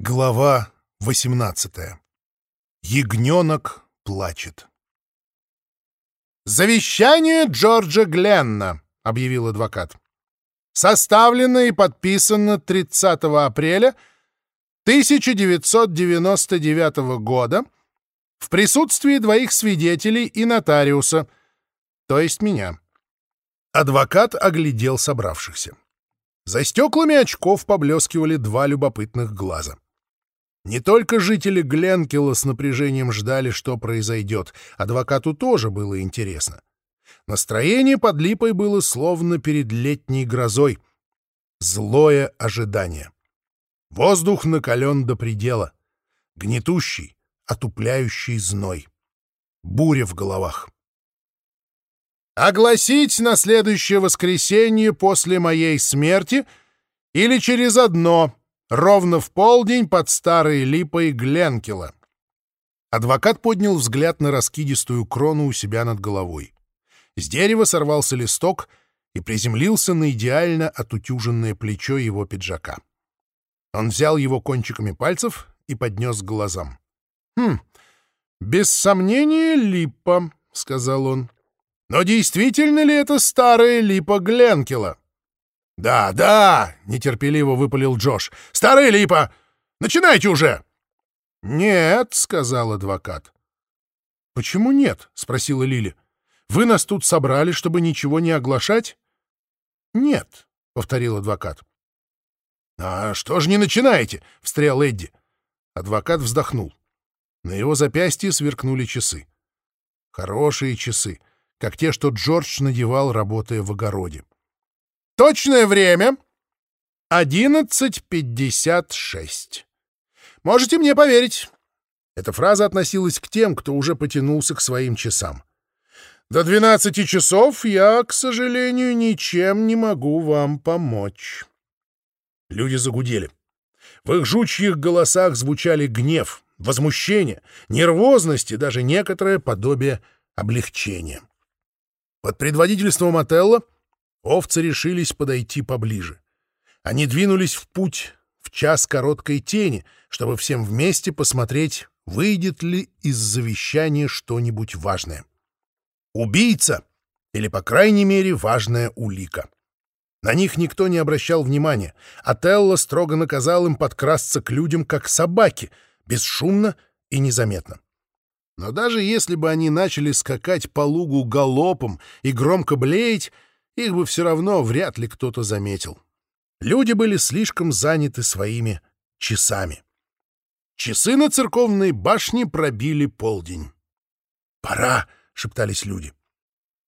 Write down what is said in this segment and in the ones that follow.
Глава 18. Ягненок плачет. «Завещание Джорджа Гленна», — объявил адвокат. «Составлено и подписано 30 апреля 1999 года в присутствии двоих свидетелей и нотариуса, то есть меня». Адвокат оглядел собравшихся. За стеклами очков поблескивали два любопытных глаза. Не только жители Гленкела с напряжением ждали, что произойдет, адвокату тоже было интересно. Настроение под липой было словно перед летней грозой. Злое ожидание. Воздух накален до предела. Гнетущий, отупляющий зной. Буря в головах. «Огласить на следующее воскресенье после моей смерти или через одно», Ровно в полдень под старой липой Гленкела. Адвокат поднял взгляд на раскидистую крону у себя над головой. С дерева сорвался листок и приземлился на идеально отутюженное плечо его пиджака. Он взял его кончиками пальцев и поднес к глазам. «Хм, без сомнения, липа», — сказал он. «Но действительно ли это старая липа Гленкела?» «Да, да!» — нетерпеливо выпалил Джош. «Старая липа! Начинайте уже!» «Нет», — сказал адвокат. «Почему нет?» — спросила Лили. «Вы нас тут собрали, чтобы ничего не оглашать?» «Нет», — повторил адвокат. «А что же не начинаете?» — встрял Эдди. Адвокат вздохнул. На его запястье сверкнули часы. Хорошие часы, как те, что Джордж надевал, работая в огороде. Точное время — 11.56. Можете мне поверить. Эта фраза относилась к тем, кто уже потянулся к своим часам. До 12 часов я, к сожалению, ничем не могу вам помочь. Люди загудели. В их жучьих голосах звучали гнев, возмущение, нервозность и даже некоторое подобие облегчения. Под предводительством Отелло Овцы решились подойти поближе. Они двинулись в путь в час короткой тени, чтобы всем вместе посмотреть, выйдет ли из завещания что-нибудь важное. Убийца или, по крайней мере, важная улика. На них никто не обращал внимания, а Телла строго наказал им подкрасться к людям, как собаки, бесшумно и незаметно. Но даже если бы они начали скакать по лугу галопом и громко блеять, их бы все равно вряд ли кто-то заметил. Люди были слишком заняты своими часами. Часы на церковной башне пробили полдень. «Пора!» — шептались люди.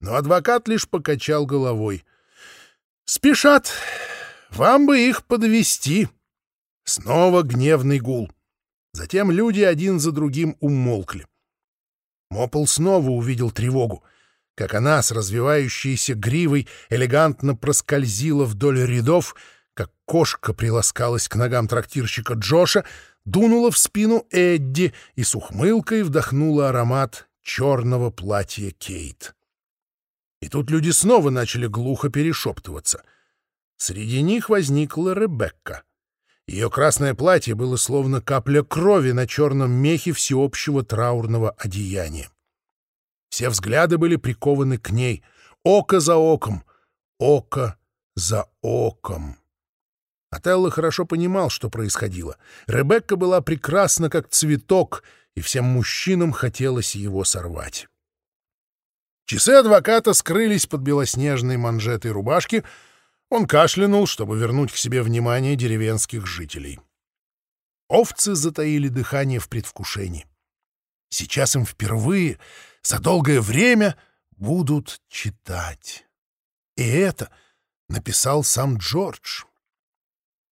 Но адвокат лишь покачал головой. «Спешат! Вам бы их подвести. Снова гневный гул. Затем люди один за другим умолкли. Мопл снова увидел тревогу как она с развивающейся гривой элегантно проскользила вдоль рядов, как кошка приласкалась к ногам трактирщика Джоша, дунула в спину Эдди и с ухмылкой вдохнула аромат черного платья Кейт. И тут люди снова начали глухо перешептываться. Среди них возникла Ребекка. Ее красное платье было словно капля крови на черном мехе всеобщего траурного одеяния. Все взгляды были прикованы к ней, око за оком, око за оком. Отелло хорошо понимал, что происходило. Ребекка была прекрасна, как цветок, и всем мужчинам хотелось его сорвать. Часы адвоката скрылись под белоснежной манжетой рубашки. Он кашлянул, чтобы вернуть к себе внимание деревенских жителей. Овцы затаили дыхание в предвкушении. Сейчас им впервые за долгое время будут читать. И это написал сам Джордж.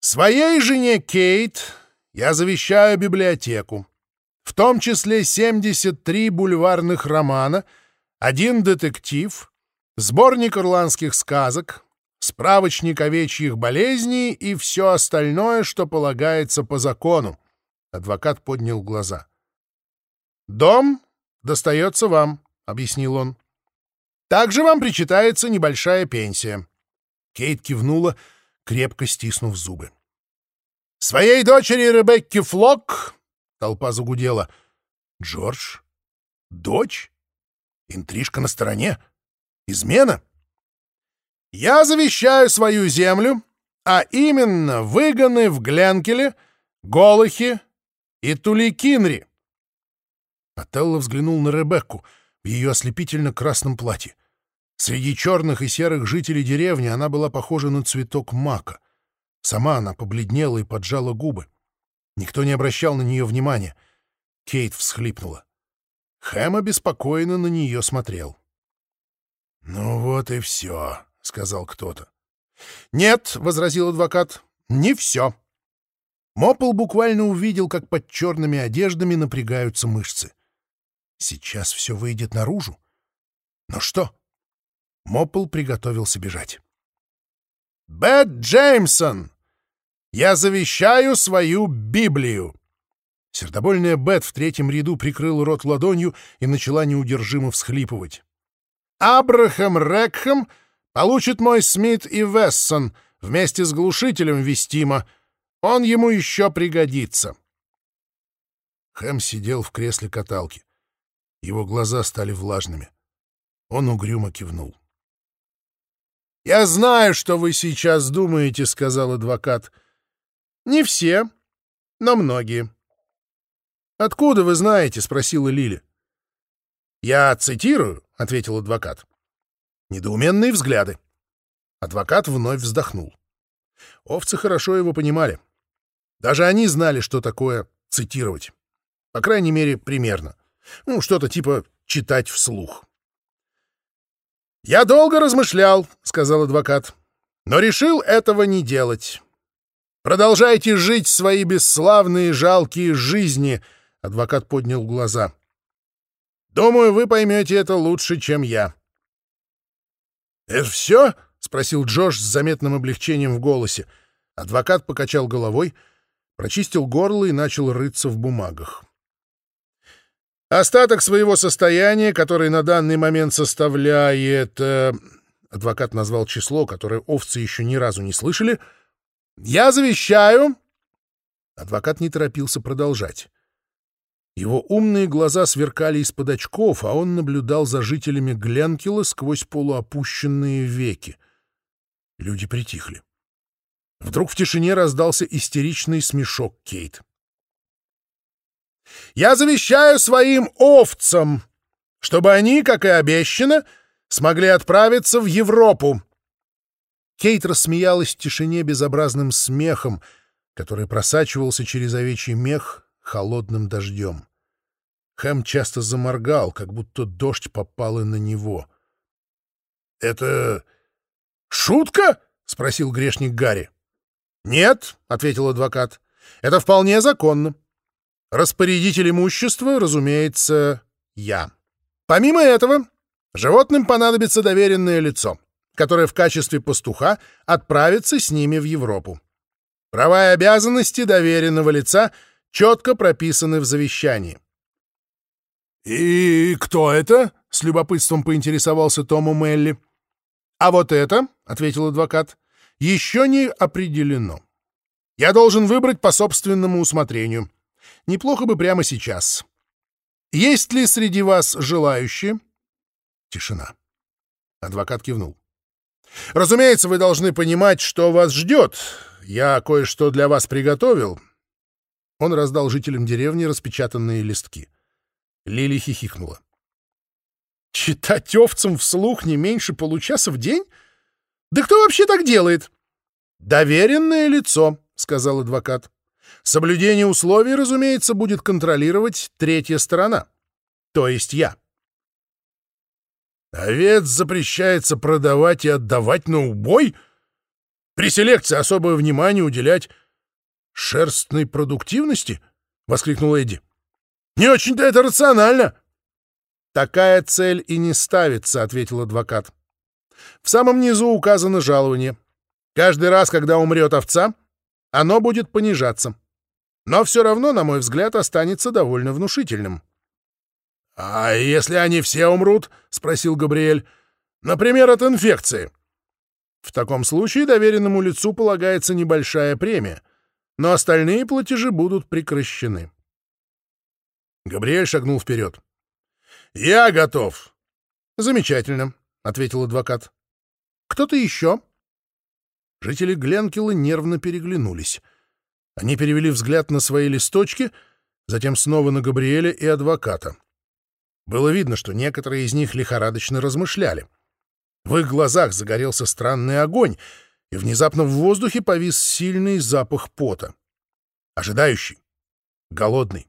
Своей жене Кейт я завещаю библиотеку, в том числе 73 бульварных романа, один детектив, сборник ирландских сказок, справочник овечьих болезней и все остальное, что полагается по закону. Адвокат поднял глаза. Дом достается вам», — объяснил он. «Также вам причитается небольшая пенсия». Кейт кивнула, крепко стиснув зубы. Своей дочери Ребекки Флок...» Толпа загудела. «Джордж? Дочь? Интрижка на стороне? Измена?» «Я завещаю свою землю, а именно выгоны в Гленкеле, Голохе и Туликинри». Отелло взглянул на Ребекку в ее ослепительно-красном платье. Среди черных и серых жителей деревни она была похожа на цветок мака. Сама она побледнела и поджала губы. Никто не обращал на нее внимания. Кейт всхлипнула. Хэм обеспокоенно на нее смотрел. «Ну вот и все», — сказал кто-то. «Нет», — возразил адвокат, — «не все». Мопл буквально увидел, как под черными одеждами напрягаются мышцы. Сейчас все выйдет наружу. Но что? Мопл приготовился бежать. «Бет Джеймсон!» Я завещаю свою Библию!» Сердобольная Бет в третьем ряду прикрыла рот ладонью и начала неудержимо всхлипывать. «Абрахам Рекхэм получит мой Смит и Вессон вместе с глушителем Вестима. Он ему еще пригодится». Хэм сидел в кресле каталки. Его глаза стали влажными. Он угрюмо кивнул. «Я знаю, что вы сейчас думаете», — сказал адвокат. — не все, но многие. «Откуда вы знаете?» — спросила Лили. «Я цитирую», — ответил адвокат. Недоуменные взгляды. Адвокат вновь вздохнул. Овцы хорошо его понимали. Даже они знали, что такое цитировать. По крайней мере, примерно. Ну, что-то типа читать вслух. «Я долго размышлял», — сказал адвокат, — «но решил этого не делать. Продолжайте жить свои бесславные жалкие жизни, адвокат поднял глаза. Думаю, вы поймете это лучше, чем я. Это все? спросил Джош с заметным облегчением в голосе. Адвокат покачал головой, прочистил горло и начал рыться в бумагах. Остаток своего состояния, который на данный момент составляет... Э, адвокат назвал число, которое овцы еще ни разу не слышали — я завещаю...» Адвокат не торопился продолжать. Его умные глаза сверкали из-под очков, а он наблюдал за жителями Гленкила сквозь полуопущенные веки. Люди притихли. Вдруг в тишине раздался истеричный смешок Кейт. «Я завещаю своим овцам, чтобы они, как и обещано, смогли отправиться в Европу. Кейт рассмеялась в тишине безобразным смехом, который просачивался через овечий мех холодным дождем. Хэм часто заморгал, как будто дождь попал и на него. — Это шутка? — спросил грешник Гарри. — Нет, — ответил адвокат, — это вполне законно. Распорядитель имущества, разумеется, я. Помимо этого, животным понадобится доверенное лицо который в качестве пастуха отправится с ними в Европу. Права и обязанности доверенного лица четко прописаны в завещании. «И кто это?» — с любопытством поинтересовался Тому Мелли. «А вот это», — ответил адвокат, — «еще не определено. Я должен выбрать по собственному усмотрению. Неплохо бы прямо сейчас. Есть ли среди вас желающие?» Тишина. Адвокат кивнул. Разумеется, вы должны понимать, что вас ждет. Я кое-что для вас приготовил. Он раздал жителям деревни распечатанные листки. Лили хихикнула. Читать овцам вслух не меньше получаса в день? Да кто вообще так делает? Доверенное лицо, сказал адвокат. Соблюдение условий, разумеется, будет контролировать третья сторона, то есть я. Овец запрещается продавать и отдавать на убой? При селекции особое внимание уделять шерстной продуктивности? — воскликнул Эдди. — Не очень-то это рационально. — Такая цель и не ставится, — ответил адвокат. В самом низу указано жалование. Каждый раз, когда умрет овца, оно будет понижаться. Но все равно, на мой взгляд, останется довольно внушительным. — «А если они все умрут?» — спросил Габриэль. «Например, от инфекции». «В таком случае доверенному лицу полагается небольшая премия. но остальные платежи будут прекращены. Габриэль шагнул вперед. «Я готов!» «Замечательно», — ответил адвокат. «Кто-то еще?» Жители Гленкила нервно переглянулись. Они перевели взгляд на свои листочки, затем снова на Габриэля и адвоката. Было видно, что некоторые из них лихорадочно размышляли. В их глазах загорелся странный огонь, и внезапно в воздухе повис сильный запах пота. Ожидающий, голодный.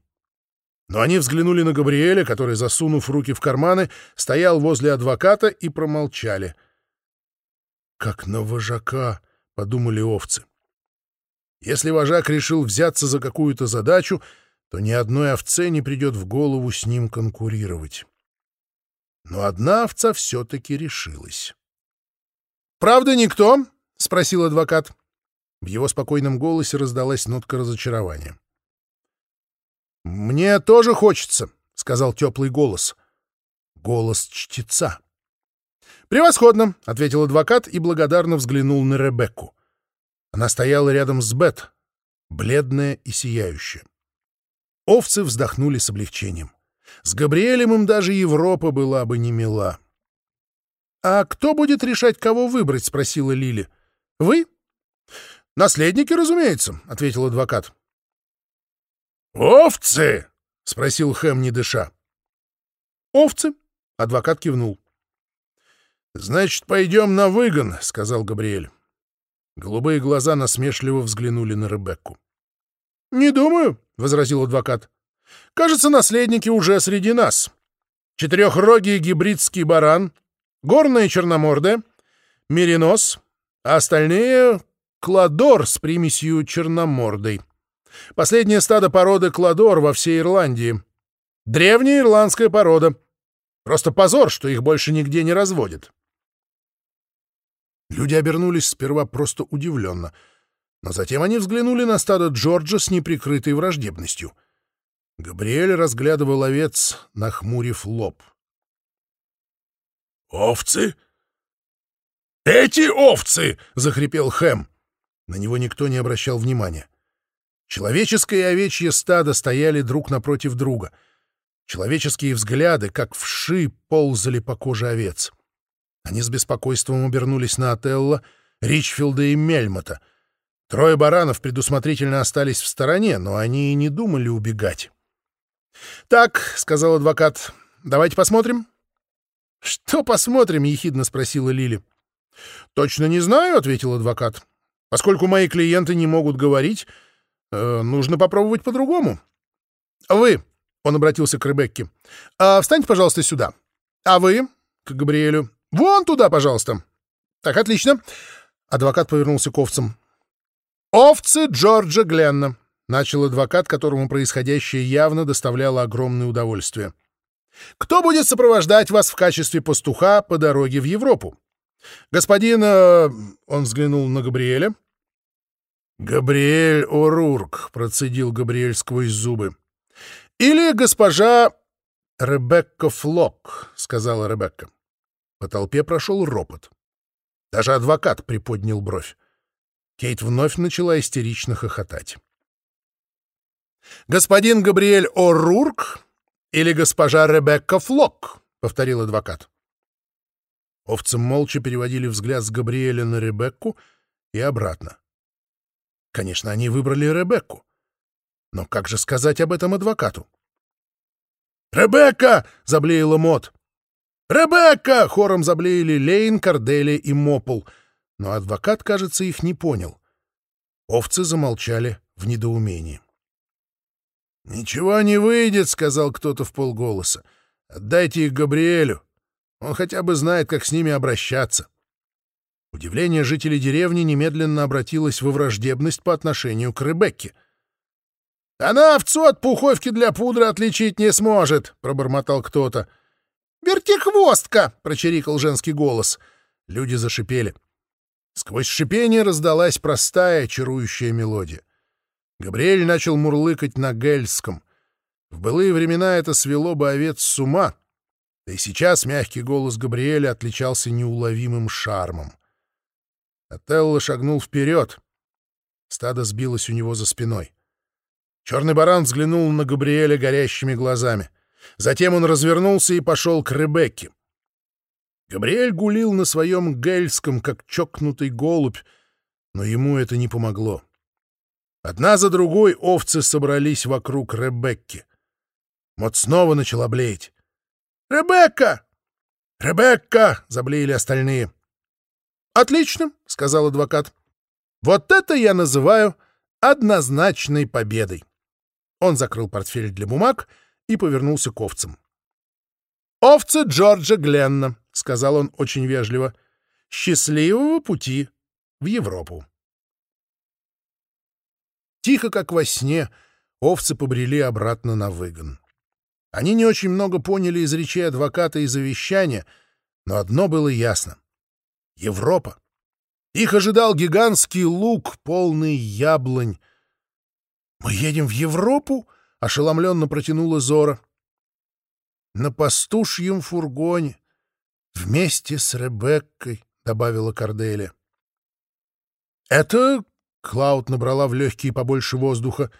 Но они взглянули на Габриэля, который, засунув руки в карманы, стоял возле адвоката и промолчали. «Как на вожака!» — подумали овцы. Если вожак решил взяться за какую-то задачу, то ни одной овце не придет в голову с ним конкурировать. Но одна овца все-таки решилась. «Правда никто?» — спросил адвокат. В его спокойном голосе раздалась нотка разочарования. «Мне тоже хочется», — сказал теплый голос. Голос чтеца. «Превосходно», — ответил адвокат и благодарно взглянул на Ребекку. Она стояла рядом с Бет, бледная и сияющая. Овцы вздохнули с облегчением. С Габриэлем им даже Европа была бы не мила. «А кто будет решать, кого выбрать?» — спросила Лили. «Вы?» «Наследники, разумеется», — ответил адвокат. «Овцы?» — спросил Хэм, не дыша. «Овцы?» — адвокат кивнул. «Значит, пойдем на выгон», — сказал Габриэль. Голубые глаза насмешливо взглянули на Ребекку. «Не думаю», — возразил адвокат. «Кажется, наследники уже среди нас. Четырехрогий гибридский баран, горная черномордая, меринос, а остальные — кладор с примесью черномордой. Последнее стадо породы кладор во всей Ирландии. Древняя ирландская порода. Просто позор, что их больше нигде не разводят». Люди обернулись сперва просто удивленно — но затем они взглянули на стадо Джорджа с неприкрытой враждебностью. Габриэль разглядывал овец, нахмурив лоб. «Овцы? Эти овцы!» — захрипел Хэм. На него никто не обращал внимания. Человеческое и овечье стадо стояли друг напротив друга. Человеческие взгляды, как вши, ползали по коже овец. Они с беспокойством обернулись на Отелло, Ричфилда и Мельмота — Трое баранов предусмотрительно остались в стороне, но они и не думали убегать. «Так», — сказал адвокат, — «давайте посмотрим». «Что посмотрим?» — ехидно спросила Лили. «Точно не знаю», — ответил адвокат. «Поскольку мои клиенты не могут говорить, э, нужно попробовать по-другому». «Вы», — он обратился к Ребекке, — «встаньте, пожалуйста, сюда». «А вы?» — к Габриэлю. «Вон туда, пожалуйста». «Так, отлично». Адвокат повернулся к овцам. «Овцы Джорджа Гленна», — начал адвокат, которому происходящее явно доставляло огромное удовольствие. «Кто будет сопровождать вас в качестве пастуха по дороге в Европу? Господин...» э, — он взглянул на Габриэля. «Габриэль О'Рурк», — процедил Габриэль сквозь зубы. «Или госпожа Ребекка Флок», — сказала Ребекка. По толпе прошел ропот. Даже адвокат приподнял бровь. Кейт вновь начала истерично хохотать. «Господин Габриэль О'Рурк или госпожа Ребекка Флок?» — повторил адвокат. Овцы молча переводили взгляд с Габриэля на Ребекку и обратно. Конечно, они выбрали Ребекку. Но как же сказать об этом адвокату? «Ребекка!» — заблеяла Мот. «Ребекка!» — хором заблеяли Лейн, Корделия и Мопл — но адвокат, кажется, их не понял. Овцы замолчали в недоумении. «Ничего не выйдет», — сказал кто-то в полголоса. «Отдайте их Габриэлю. Он хотя бы знает, как с ними обращаться». Удивление жителей деревни немедленно обратилось во враждебность по отношению к Ребекке. «Она овцу от пуховки для пудры отличить не сможет», — пробормотал кто-то. «Вертихвостка!» — прочирикал женский голос. Люди зашипели. Сквозь шипение раздалась простая, чарующая мелодия. Габриэль начал мурлыкать на гельском. В былые времена это свело бы овец с ума, да и сейчас мягкий голос Габриэля отличался неуловимым шармом. Отелло шагнул вперед. Стадо сбилось у него за спиной. Черный баран взглянул на Габриэля горящими глазами. Затем он развернулся и пошел к Ребекке. Габриэль гулил на своем гельском, как чокнутый голубь, но ему это не помогло. Одна за другой овцы собрались вокруг Ребекки. Мот снова начала блеять. «Ребекка! Ребекка!» — заблеяли остальные. «Отлично!» — сказал адвокат. «Вот это я называю однозначной победой!» Он закрыл портфель для бумаг и повернулся к овцам. «Овцы Джорджа Гленна», — сказал он очень вежливо, — «счастливого пути в Европу». Тихо, как во сне, овцы побрели обратно на выгон. Они не очень много поняли из речей адвоката и завещания, но одно было ясно — Европа. Их ожидал гигантский луг, полный яблонь. «Мы едем в Европу?» — ошеломленно протянула Зора. «На пастушьем фургоне, вместе с Ребеккой», — добавила Корделия. «Это...» — Клауд набрала в легкие побольше воздуха.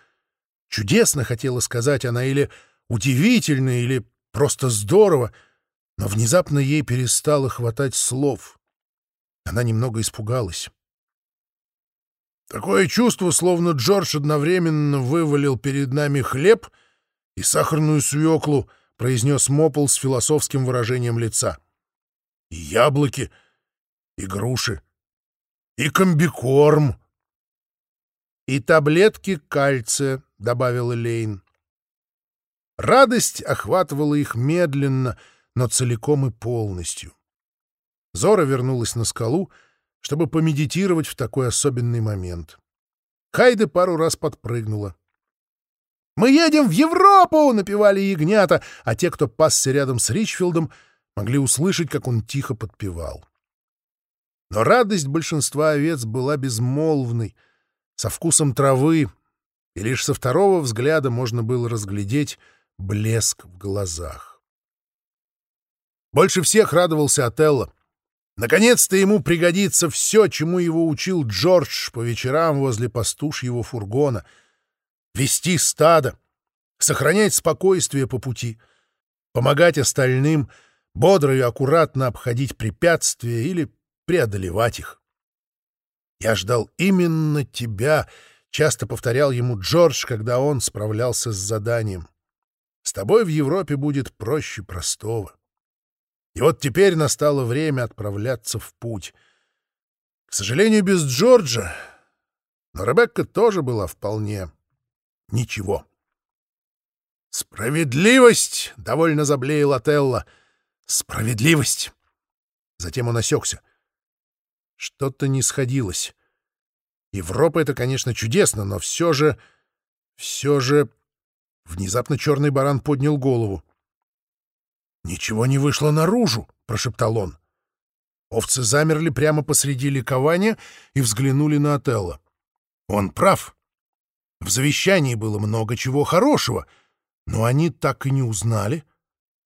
«Чудесно», — хотела сказать она, или «удивительно», или «просто здорово», но внезапно ей перестало хватать слов. Она немного испугалась. Такое чувство, словно Джордж одновременно вывалил перед нами хлеб и сахарную свеклу, произнес Мопл с философским выражением лица. И яблоки, и груши, и комбикорм. И таблетки кальция, добавила Лейн. Радость охватывала их медленно, но целиком и полностью. Зора вернулась на скалу, чтобы помедитировать в такой особенный момент. Хайде пару раз подпрыгнула. «Мы едем в Европу!» — напевали ягнята, а те, кто пасся рядом с Ричфилдом, могли услышать, как он тихо подпевал. Но радость большинства овец была безмолвной, со вкусом травы, и лишь со второго взгляда можно было разглядеть блеск в глазах. Больше всех радовался Отелло. Наконец-то ему пригодится все, чему его учил Джордж по вечерам возле пастушьего фургона. Вести стадо, сохранять спокойствие по пути, помогать остальным, бодро и аккуратно обходить препятствия или преодолевать их. «Я ждал именно тебя», — часто повторял ему Джордж, когда он справлялся с заданием. «С тобой в Европе будет проще простого». И вот теперь настало время отправляться в путь. К сожалению, без Джорджа, но Ребекка тоже была вполне ничего. «Справедливость!» — довольно заблеял Отелло. «Справедливость!» Затем он осекся. Что-то не сходилось. Европа — это, конечно, чудесно, но все же... Все же... Внезапно черный баран поднял голову. «Ничего не вышло наружу», — прошептал он. Овцы замерли прямо посреди ликования и взглянули на Отелло. Он прав. В завещании было много чего хорошего, но они так и не узнали,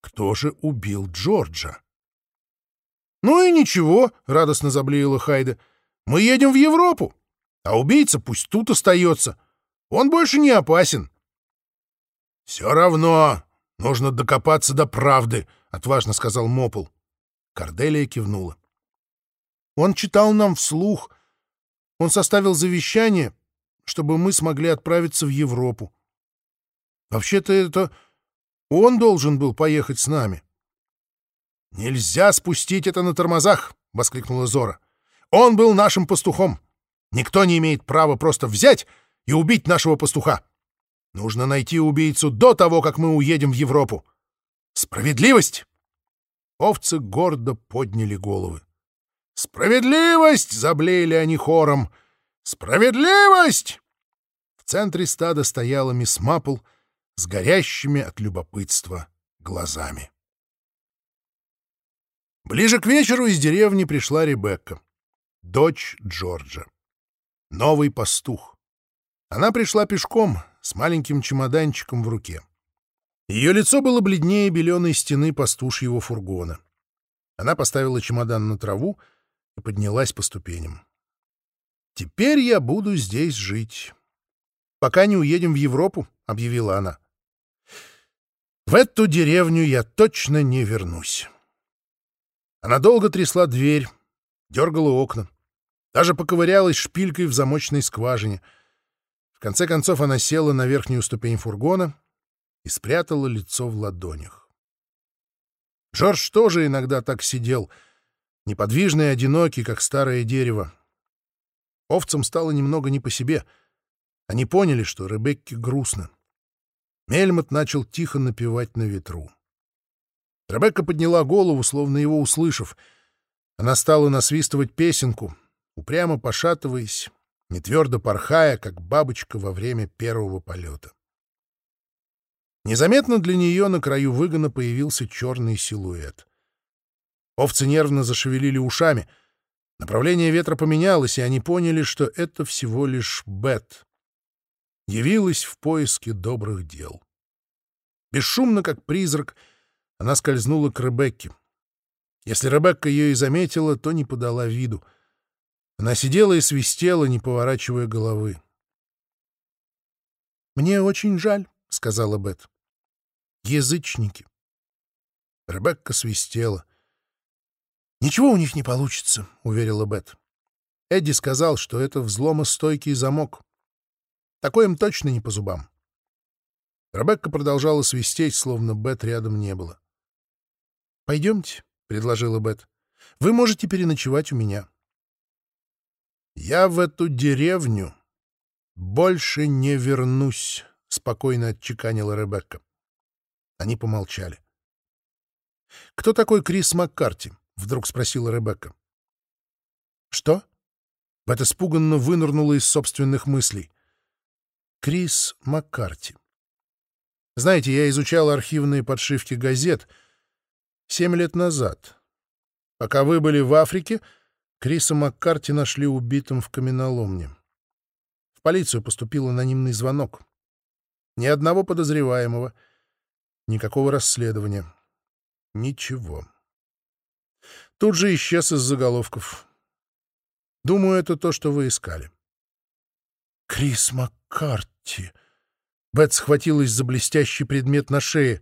кто же убил Джорджа. «Ну и ничего», — радостно заблеяла Хайда. «Мы едем в Европу, а убийца пусть тут остается. Он больше не опасен». «Все равно «Нужно докопаться до правды», — отважно сказал Мопл. Корделия кивнула. «Он читал нам вслух. Он составил завещание, чтобы мы смогли отправиться в Европу. Вообще-то это он должен был поехать с нами». «Нельзя спустить это на тормозах!» — воскликнула Зора. «Он был нашим пастухом. Никто не имеет права просто взять и убить нашего пастуха. Нужно найти убийцу до того, как мы уедем в Европу. Справедливость!» Овцы гордо подняли головы. «Справедливость!» — заблеяли они хором. «Справедливость!» В центре стада стояла мисс Маппл с горящими от любопытства глазами. Ближе к вечеру из деревни пришла Ребекка, дочь Джорджа. Новый пастух. Она пришла пешком, с маленьким чемоданчиком в руке. Ее лицо было бледнее беленой стены пастушьего фургона. Она поставила чемодан на траву и поднялась по ступеням. Теперь я буду здесь жить. Пока не уедем в Европу, — объявила она. В эту деревню я точно не вернусь. Она долго трясла дверь, дергала окна, даже поковырялась шпилькой в замочной скважине. Конце концов она села на верхнюю ступень фургона и спрятала лицо в ладонях. Джордж тоже иногда так сидел, неподвижный и одинокий, как старое дерево. Овцам стало немного не по себе. Они поняли, что Ребекке грустно. Мельмот начал тихо напевать на ветру. Ребекка подняла голову, словно его услышав. Она стала насвистывать песенку, упрямо пошатываясь, не твердо порхая, как бабочка во время первого полета. Незаметно для нее на краю выгона появился черный силуэт. Овцы нервно зашевелили ушами. Направление ветра поменялось, и они поняли, что это всего лишь Бет. Явилась в поиске добрых дел. Бесшумно, как призрак, она скользнула к Ребекке. Если Ребекка ее и заметила, то не подала виду. Она сидела и свистела, не поворачивая головы. «Мне очень жаль», — сказала Бет. «Язычники». Ребекка свистела. «Ничего у них не получится», — уверила Бет. Эдди сказал, что это взломостойкий замок. Такой им точно не по зубам. Ребекка продолжала свистеть, словно Бет рядом не было. «Пойдемте», — предложила Бет. «Вы можете переночевать у меня». «Я в эту деревню больше не вернусь», — спокойно отчеканила Ребекка. Они помолчали. «Кто такой Крис Маккарти?» — вдруг спросила Ребекка. «Что?» Бет испуганно вынырнула из собственных мыслей. «Крис Маккарти. Знаете, я изучал архивные подшивки газет семь лет назад. Пока вы были в Африке, Криса Маккарти нашли убитым в каменоломне. В полицию поступил анонимный звонок. Ни одного подозреваемого, никакого расследования. Ничего. Тут же исчез из заголовков. Думаю, это то, что вы искали. Крис Маккарти. Бет схватилась за блестящий предмет на шее.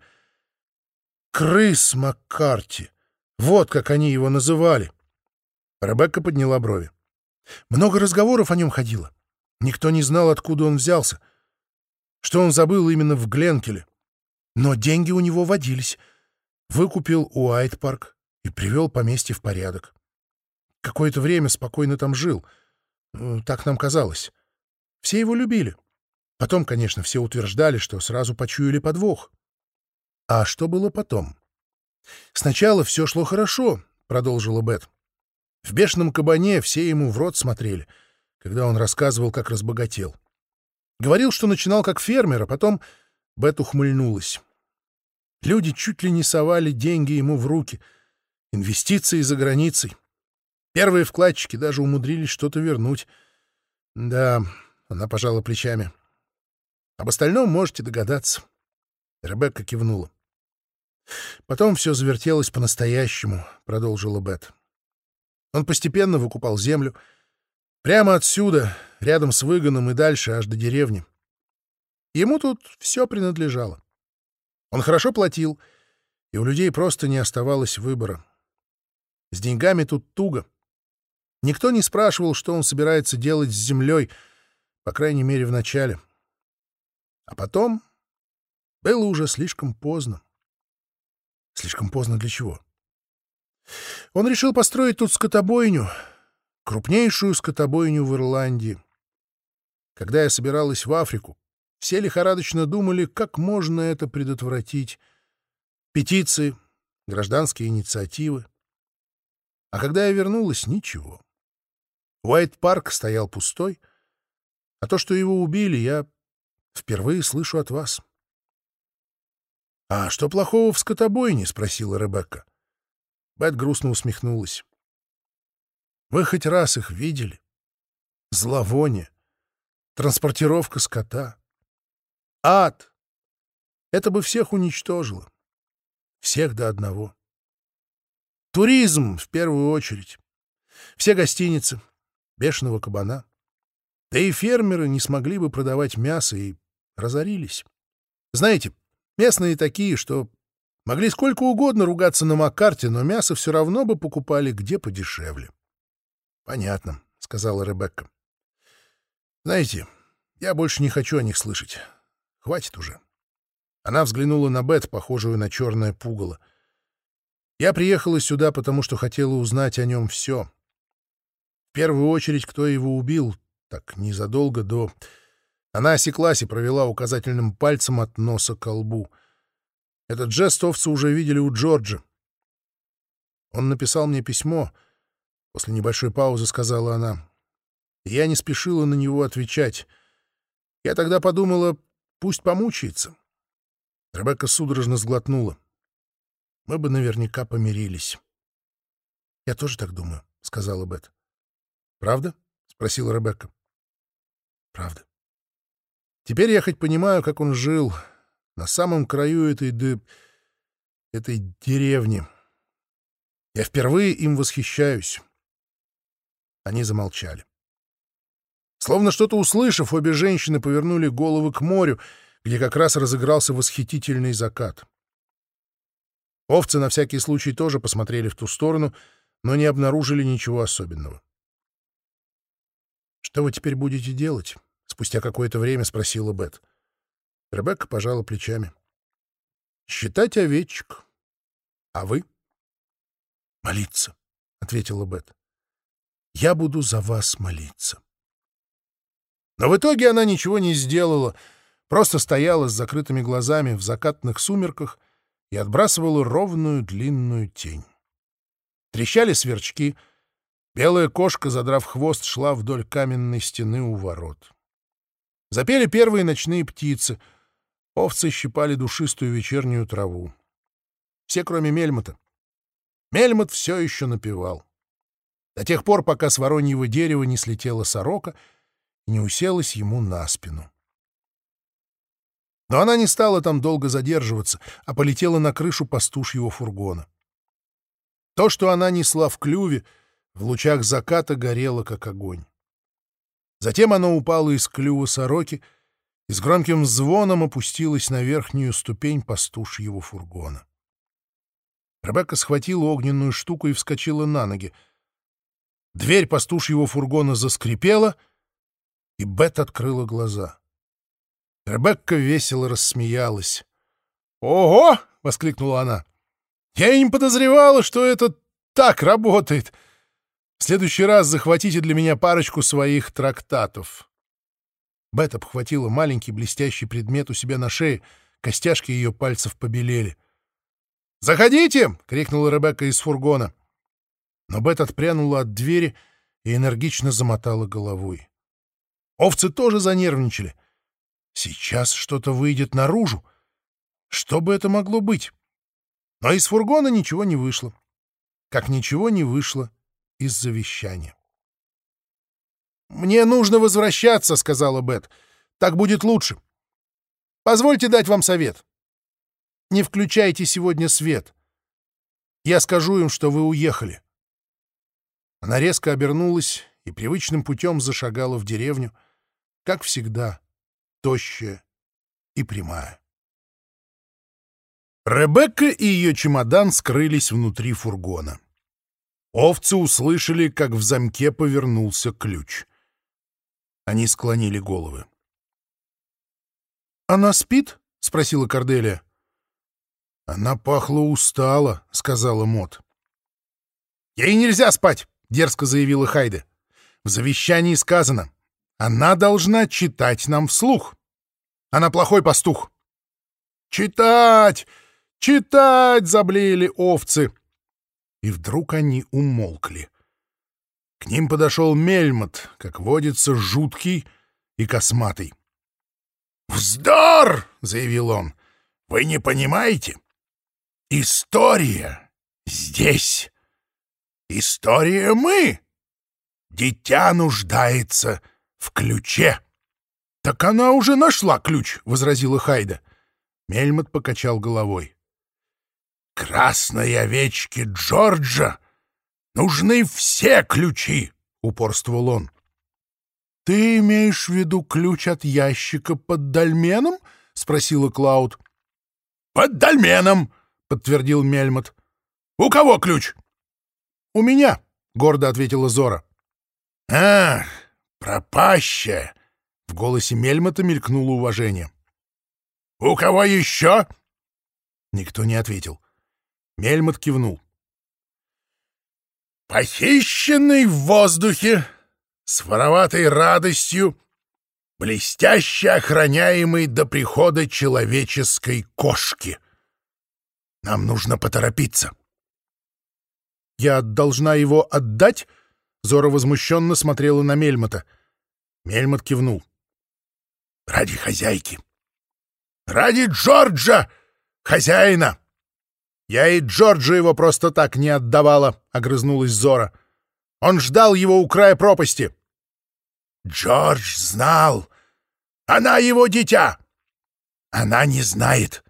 Крыс Маккарти. Вот как они его называли. Ребекка подняла брови. Много разговоров о нем ходило. Никто не знал, откуда он взялся. Что он забыл именно в Гленкеле. Но деньги у него водились. Выкупил Уайт-парк и привел поместье в порядок. Какое-то время спокойно там жил. Ну, так нам казалось. Все его любили. Потом, конечно, все утверждали, что сразу почуяли подвох. А что было потом? Сначала все шло хорошо, продолжила Бет. В бешеном кабане все ему в рот смотрели, когда он рассказывал, как разбогател. Говорил, что начинал как фермер, а потом Бет ухмыльнулась. Люди чуть ли не совали деньги ему в руки — Инвестиции за границей. Первые вкладчики даже умудрились что-то вернуть. Да, она пожала плечами. Об остальном можете догадаться. Ребекка кивнула. Потом все завертелось по-настоящему, продолжила Бет. Он постепенно выкупал землю. Прямо отсюда, рядом с выгоном и дальше, аж до деревни. Ему тут все принадлежало. Он хорошо платил, и у людей просто не оставалось выбора. С деньгами тут туго. Никто не спрашивал, что он собирается делать с землей, по крайней мере, в начале. А потом было уже слишком поздно. Слишком поздно для чего? Он решил построить тут скотобойню, крупнейшую скотобойню в Ирландии. Когда я собиралась в Африку, все лихорадочно думали, как можно это предотвратить. Петиции, гражданские инициативы. А когда я вернулась, ничего. Уайт-парк стоял пустой, а то, что его убили, я впервые слышу от вас. — А что плохого в скотобойне? — спросила Ребекка. Бет грустно усмехнулась. — Вы хоть раз их видели? Зловоние, транспортировка скота. Ад! Это бы всех уничтожило. Всех до одного. — Туризм в первую очередь. Все гостиницы, бешеного кабана. Да и фермеры не смогли бы продавать мясо и разорились. Знаете, местные такие, что могли сколько угодно ругаться на Маккарте, но мясо все равно бы покупали где подешевле. — Понятно, — сказала Ребекка. — Знаете, я больше не хочу о них слышать. Хватит уже. Она взглянула на Бет, похожую на черное пугало. Я приехала сюда, потому что хотела узнать о нем все. В первую очередь, кто его убил, так незадолго до... Она осеклась и провела указательным пальцем от носа к лбу. Этот жест овцы уже видели у Джорджа. Он написал мне письмо. После небольшой паузы сказала она. Я не спешила на него отвечать. Я тогда подумала, пусть помучается. Ребекка судорожно сглотнула. Мы бы наверняка помирились. — Я тоже так думаю, — сказала Бет. — Правда? — спросила Ребекка. — Правда. Теперь я хоть понимаю, как он жил на самом краю этой ды... этой деревни. Я впервые им восхищаюсь. Они замолчали. Словно что-то услышав, обе женщины повернули головы к морю, где как раз разыгрался восхитительный закат. Овцы на всякий случай тоже посмотрели в ту сторону, но не обнаружили ничего особенного. «Что вы теперь будете делать?» — спустя какое-то время спросила Бет. Ребекка пожала плечами. «Считать овечек. А вы?» «Молиться», — ответила Бет. «Я буду за вас молиться». Но в итоге она ничего не сделала, просто стояла с закрытыми глазами в закатных сумерках и отбрасывала ровную длинную тень. Трещали сверчки, белая кошка, задрав хвост, шла вдоль каменной стены у ворот. Запели первые ночные птицы, овцы щипали душистую вечернюю траву. Все, кроме Мельмота. Мельмот все еще напевал. До тех пор, пока с вороньего дерева не слетела сорока — не уселась ему на спину. Но она не стала там долго задерживаться, а полетела на крышу пастушьего фургона. То, что она несла в клюве, в лучах заката горело, как огонь. Затем оно упало из клюва сороки и с громким звоном опустилось на верхнюю ступень пастушьего фургона. Ребекка схватила огненную штуку и вскочила на ноги. Дверь пастушьего фургона заскрипела — и Бет открыла глаза. Ребекка весело рассмеялась. «Ого!» — воскликнула она. «Я и не подозревала, что это так работает. В следующий раз захватите для меня парочку своих трактатов». Бет обхватила маленький блестящий предмет у себя на шее, костяшки ее пальцев побелели. «Заходите!» — крикнула Ребекка из фургона. Но Бет отпрянула от двери и энергично замотала головой. Овцы тоже занервничали. Сейчас что-то выйдет наружу. Что бы это могло быть? Но из фургона ничего не вышло. Как ничего не вышло из завещания. «Мне нужно возвращаться», — сказала Бет. «Так будет лучше. Позвольте дать вам совет. Не включайте сегодня свет. Я скажу им, что вы уехали». Она резко обернулась и привычным путем зашагала в деревню, как всегда, тощая и прямая. Ребекка и ее чемодан скрылись внутри фургона. Овцы услышали, как в замке повернулся ключ. Они склонили головы. «Она спит?» — спросила Корделия. «Она пахла устала», — сказала Мот. «Ей нельзя спать», — дерзко заявила Хайде. «В завещании сказано, она должна читать нам вслух. Она плохой пастух. «Читать! Читать!» — заблеяли овцы. И вдруг они умолкли. К ним подошел Мельмот, как водится, жуткий и косматый. «Вздор!» — заявил он. «Вы не понимаете? История здесь. История мы. Дитя нуждается в ключе. — Так она уже нашла ключ, — возразила Хайда. Мельмот покачал головой. — Красной овечке Джорджа нужны все ключи, — упорствовал он. — Ты имеешь в виду ключ от ящика под дольменом? — спросила Клауд. — Под дольменом, — подтвердил Мельмот. — У кого ключ? — У меня, — гордо ответила Зора. — Ах, пропащая! — в голосе Мельмота мелькнуло уважение. — У кого еще? Никто не ответил. Мельмот кивнул. Похищенный в воздухе, с вороватой радостью, блестяще охраняемый до прихода человеческой кошки. Нам нужно поторопиться. «Я должна его отдать?» Зора возмущенно смотрела на Мельмота. Мельмот кивнул. «Ради хозяйки! Ради Джорджа, хозяина!» «Я и Джорджу его просто так не отдавала», — огрызнулась Зора. «Он ждал его у края пропасти». «Джордж знал. Она его дитя. Она не знает.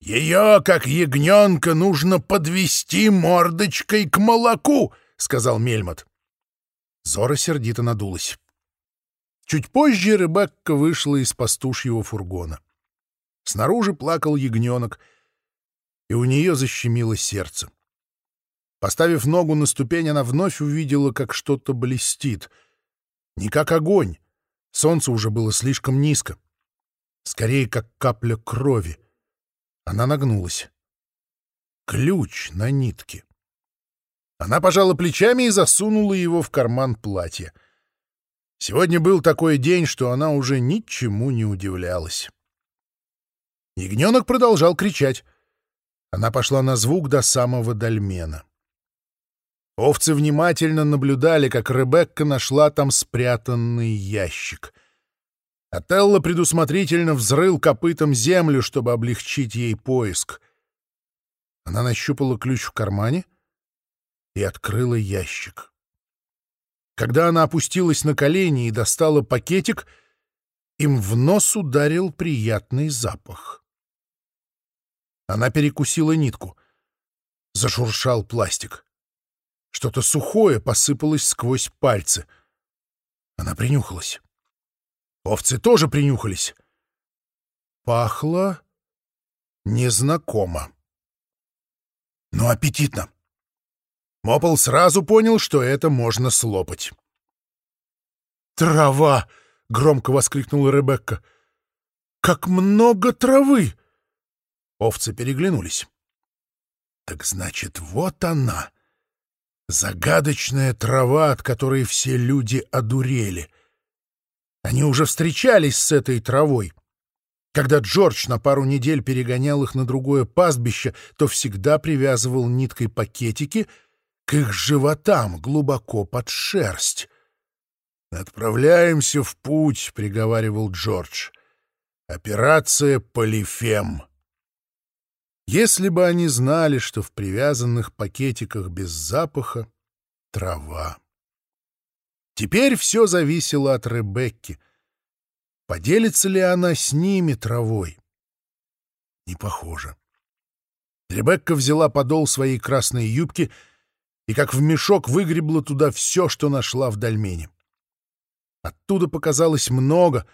Ее, как ягненка, нужно подвести мордочкой к молоку», — сказал Мельмот. Зора сердито надулась. Чуть позже Ребекка вышла из пастушьего фургона. Снаружи плакал ягненок — и у нее защемило сердце. Поставив ногу на ступень, она вновь увидела, как что-то блестит. Не как огонь. Солнце уже было слишком низко. Скорее, как капля крови. Она нагнулась. Ключ на нитке. Она пожала плечами и засунула его в карман платья. Сегодня был такой день, что она уже ничему не удивлялась. Ягненок продолжал кричать. Она пошла на звук до самого дольмена. Овцы внимательно наблюдали, как Ребекка нашла там спрятанный ящик. Отелло предусмотрительно взрыл копытом землю, чтобы облегчить ей поиск. Она нащупала ключ в кармане и открыла ящик. Когда она опустилась на колени и достала пакетик, им в нос ударил приятный запах. Она перекусила нитку. Зашуршал пластик. Что-то сухое посыпалось сквозь пальцы. Она принюхалась. Овцы тоже принюхались. Пахло незнакомо. Но аппетитно. Мопл сразу понял, что это можно слопать. «Трава!» — громко воскликнула Ребекка. «Как много травы!» Овцы переглянулись. Так значит, вот она, загадочная трава, от которой все люди одурели. Они уже встречались с этой травой. Когда Джордж на пару недель перегонял их на другое пастбище, то всегда привязывал ниткой пакетики к их животам глубоко под шерсть. «Отправляемся в путь», — приговаривал Джордж. «Операция «Полифем». Если бы они знали, что в привязанных пакетиках без запаха трава. Теперь все зависело от Ребекки. Поделится ли она с ними травой? Не похоже. Ребекка взяла подол своей красной юбки и как в мешок выгребла туда все, что нашла в дольмене. Оттуда показалось много,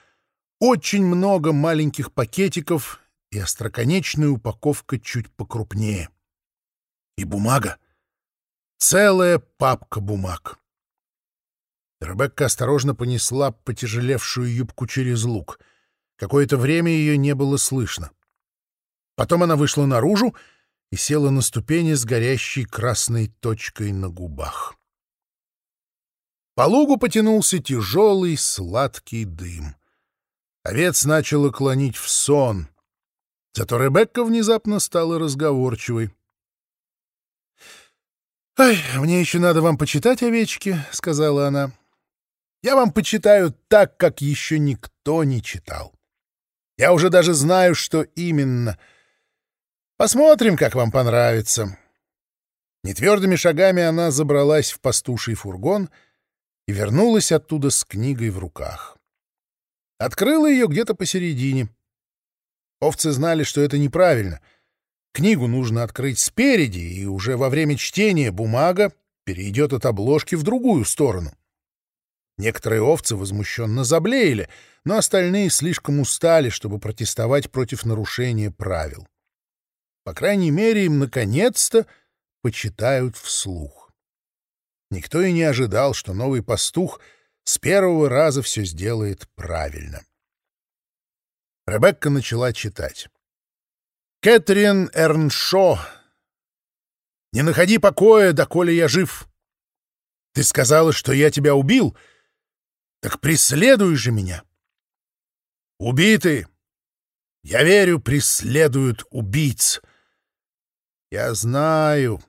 очень много маленьких пакетиков и остроконечная упаковка чуть покрупнее. И бумага. Целая папка бумаг. Ребекка осторожно понесла потяжелевшую юбку через лук. Какое-то время ее не было слышно. Потом она вышла наружу и села на ступени с горящей красной точкой на губах. По лугу потянулся тяжелый сладкий дым. Овец начало клонить в сон. Зато Ребекка внезапно стала разговорчивой. «Ай, мне еще надо вам почитать, овечки», — сказала она. «Я вам почитаю так, как еще никто не читал. Я уже даже знаю, что именно. Посмотрим, как вам понравится». Нетвердыми шагами она забралась в пастуший фургон и вернулась оттуда с книгой в руках. Открыла ее где-то посередине — Овцы знали, что это неправильно. Книгу нужно открыть спереди, и уже во время чтения бумага перейдет от обложки в другую сторону. Некоторые овцы возмущенно заблеяли, но остальные слишком устали, чтобы протестовать против нарушения правил. По крайней мере, им наконец-то почитают вслух. Никто и не ожидал, что новый пастух с первого раза все сделает правильно. Ребекка начала читать. «Кэтрин Эрншо, не находи покоя, доколе я жив. Ты сказала, что я тебя убил, так преследуй же меня. Убиты, я верю, преследуют убийц. Я знаю,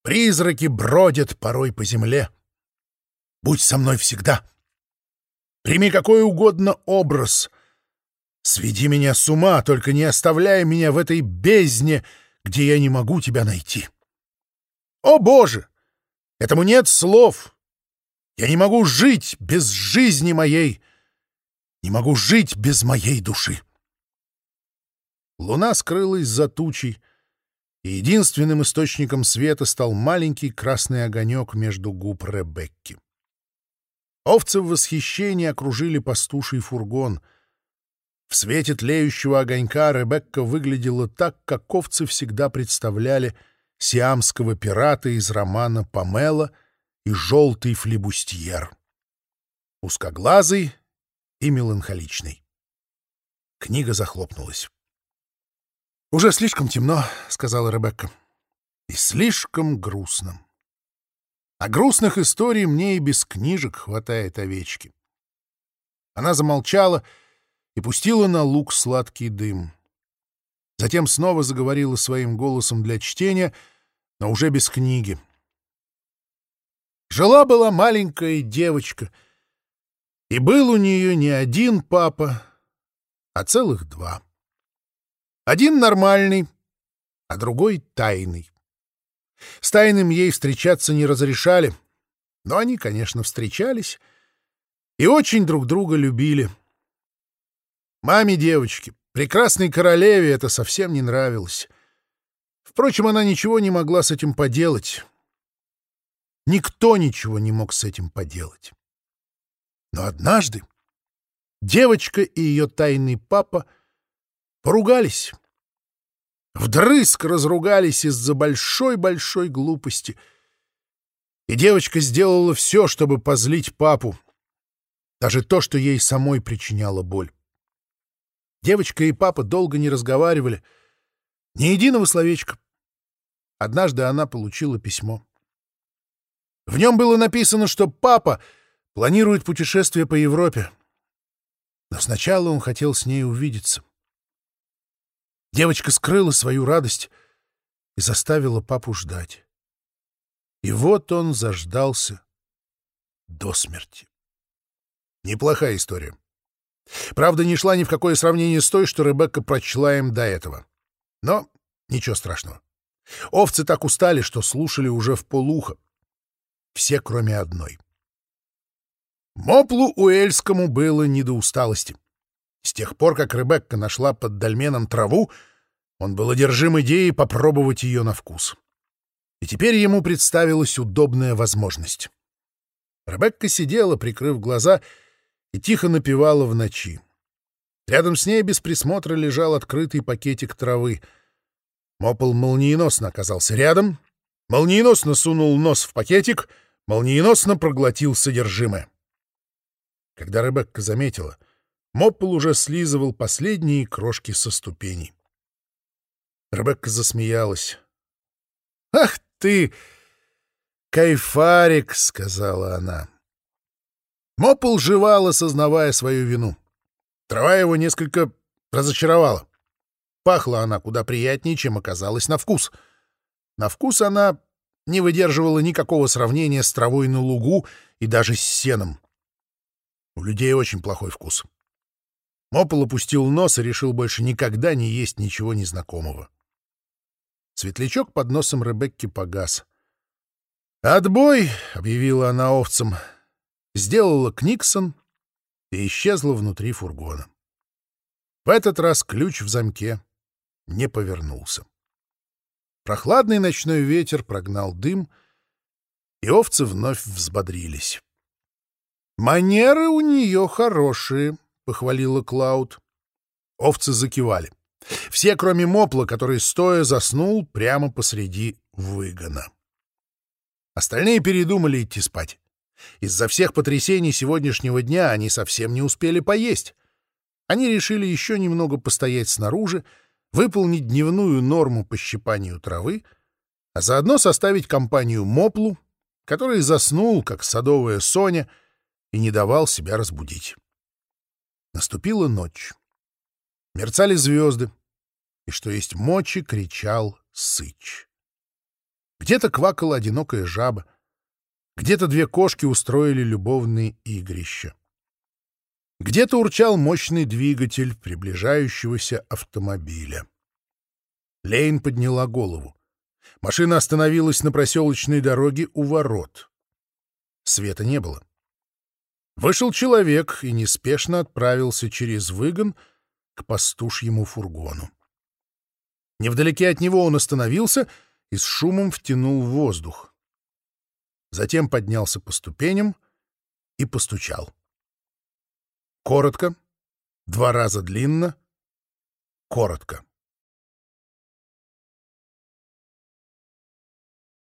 призраки бродят порой по земле. Будь со мной всегда. Прими какой угодно образ. Сведи меня с ума, только не оставляй меня в этой бездне, где я не могу тебя найти. О, Боже! Этому нет слов. Я не могу жить без жизни моей. Не могу жить без моей души. Луна скрылась за тучей, и единственным источником света стал маленький красный огонек между губ Ребекки. Овцы в восхищении окружили пастуший фургон. В свете тлеющего огонька Ребекка выглядела так, как овцы всегда представляли сиамского пирата из романа «Памела» и «Желтый флебустьер». Узкоглазый и меланхоличный. Книга захлопнулась. «Уже слишком темно», — сказала Ребекка. «И слишком грустно. А грустных историй мне и без книжек хватает овечки». Она замолчала пустила на луг сладкий дым. Затем снова заговорила своим голосом для чтения, но уже без книги. Жила-была маленькая девочка, и был у нее не один папа, а целых два. Один нормальный, а другой тайный. С тайным ей встречаться не разрешали, но они, конечно, встречались и очень друг друга любили. Маме девочки, прекрасной королеве, это совсем не нравилось. Впрочем, она ничего не могла с этим поделать. Никто ничего не мог с этим поделать. Но однажды девочка и ее тайный папа поругались. Вдрызг разругались из-за большой-большой глупости. И девочка сделала все, чтобы позлить папу. Даже то, что ей самой причиняло боль. Девочка и папа долго не разговаривали. Ни единого словечка. Однажды она получила письмо. В нем было написано, что папа планирует путешествие по Европе. Но сначала он хотел с ней увидеться. Девочка скрыла свою радость и заставила папу ждать. И вот он заждался до смерти. Неплохая история. Правда, не шла ни в какое сравнение с той, что Ребекка прочла им до этого. Но ничего страшного. Овцы так устали, что слушали уже в полухо. Все, кроме одной. Моплу Уэльскому было не до усталости. С тех пор, как Ребекка нашла под дольменом траву, он был одержим идеей попробовать ее на вкус. И теперь ему представилась удобная возможность. Ребекка сидела, прикрыв глаза, и тихо напевала в ночи. Рядом с ней без присмотра лежал открытый пакетик травы. Мопл молниеносно оказался рядом, молниеносно сунул нос в пакетик, молниеносно проглотил содержимое. Когда Ребекка заметила — Моппл уже слизывал последние крошки со ступеней. Ребекка засмеялась. «Ах ты, кайфарик!» — сказала она. Моппл жевал, осознавая свою вину. Трава его несколько разочаровала. Пахла она куда приятнее, чем оказалась на вкус. На вкус она не выдерживала никакого сравнения с травой на лугу и даже с сеном. У людей очень плохой вкус. Мопол опустил нос и решил больше никогда не есть ничего незнакомого. Светлячок под носом Ребекки погас. «Отбой!» — объявила она овцам. Сделала Книксон и исчезла внутри фургона. В этот раз ключ в замке не повернулся. Прохладный ночной ветер прогнал дым, и овцы вновь взбодрились. «Манеры у нее хорошие», — похвалила Клауд. Овцы закивали. Все, кроме Мопла, который стоя заснул прямо посреди выгона. Остальные передумали идти спать. Из-за всех потрясений сегодняшнего дня они совсем не успели поесть. Они решили еще немного постоять снаружи, выполнить дневную норму по щипанию травы, а заодно составить компанию Моплу, который заснул, как садовая Соня, и не давал себя разбудить. Наступила ночь. Мерцали звезды, и что есть мочи, кричал Сыч. Где-то квакала одинокая жаба, где-то две кошки устроили любовные игрища. Где-то урчал мощный двигатель приближающегося автомобиля. Лейн подняла голову. Машина остановилась на проселочной дороге у ворот. Света не было. Вышел человек и неспешно отправился через выгон к пастушьему фургону. Невдалеке от него он остановился и с шумом втянул воздух. Затем поднялся по ступеням и постучал. Коротко, два раза длинно, коротко.